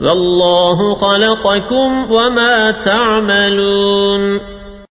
والله خلقكم وما تعملون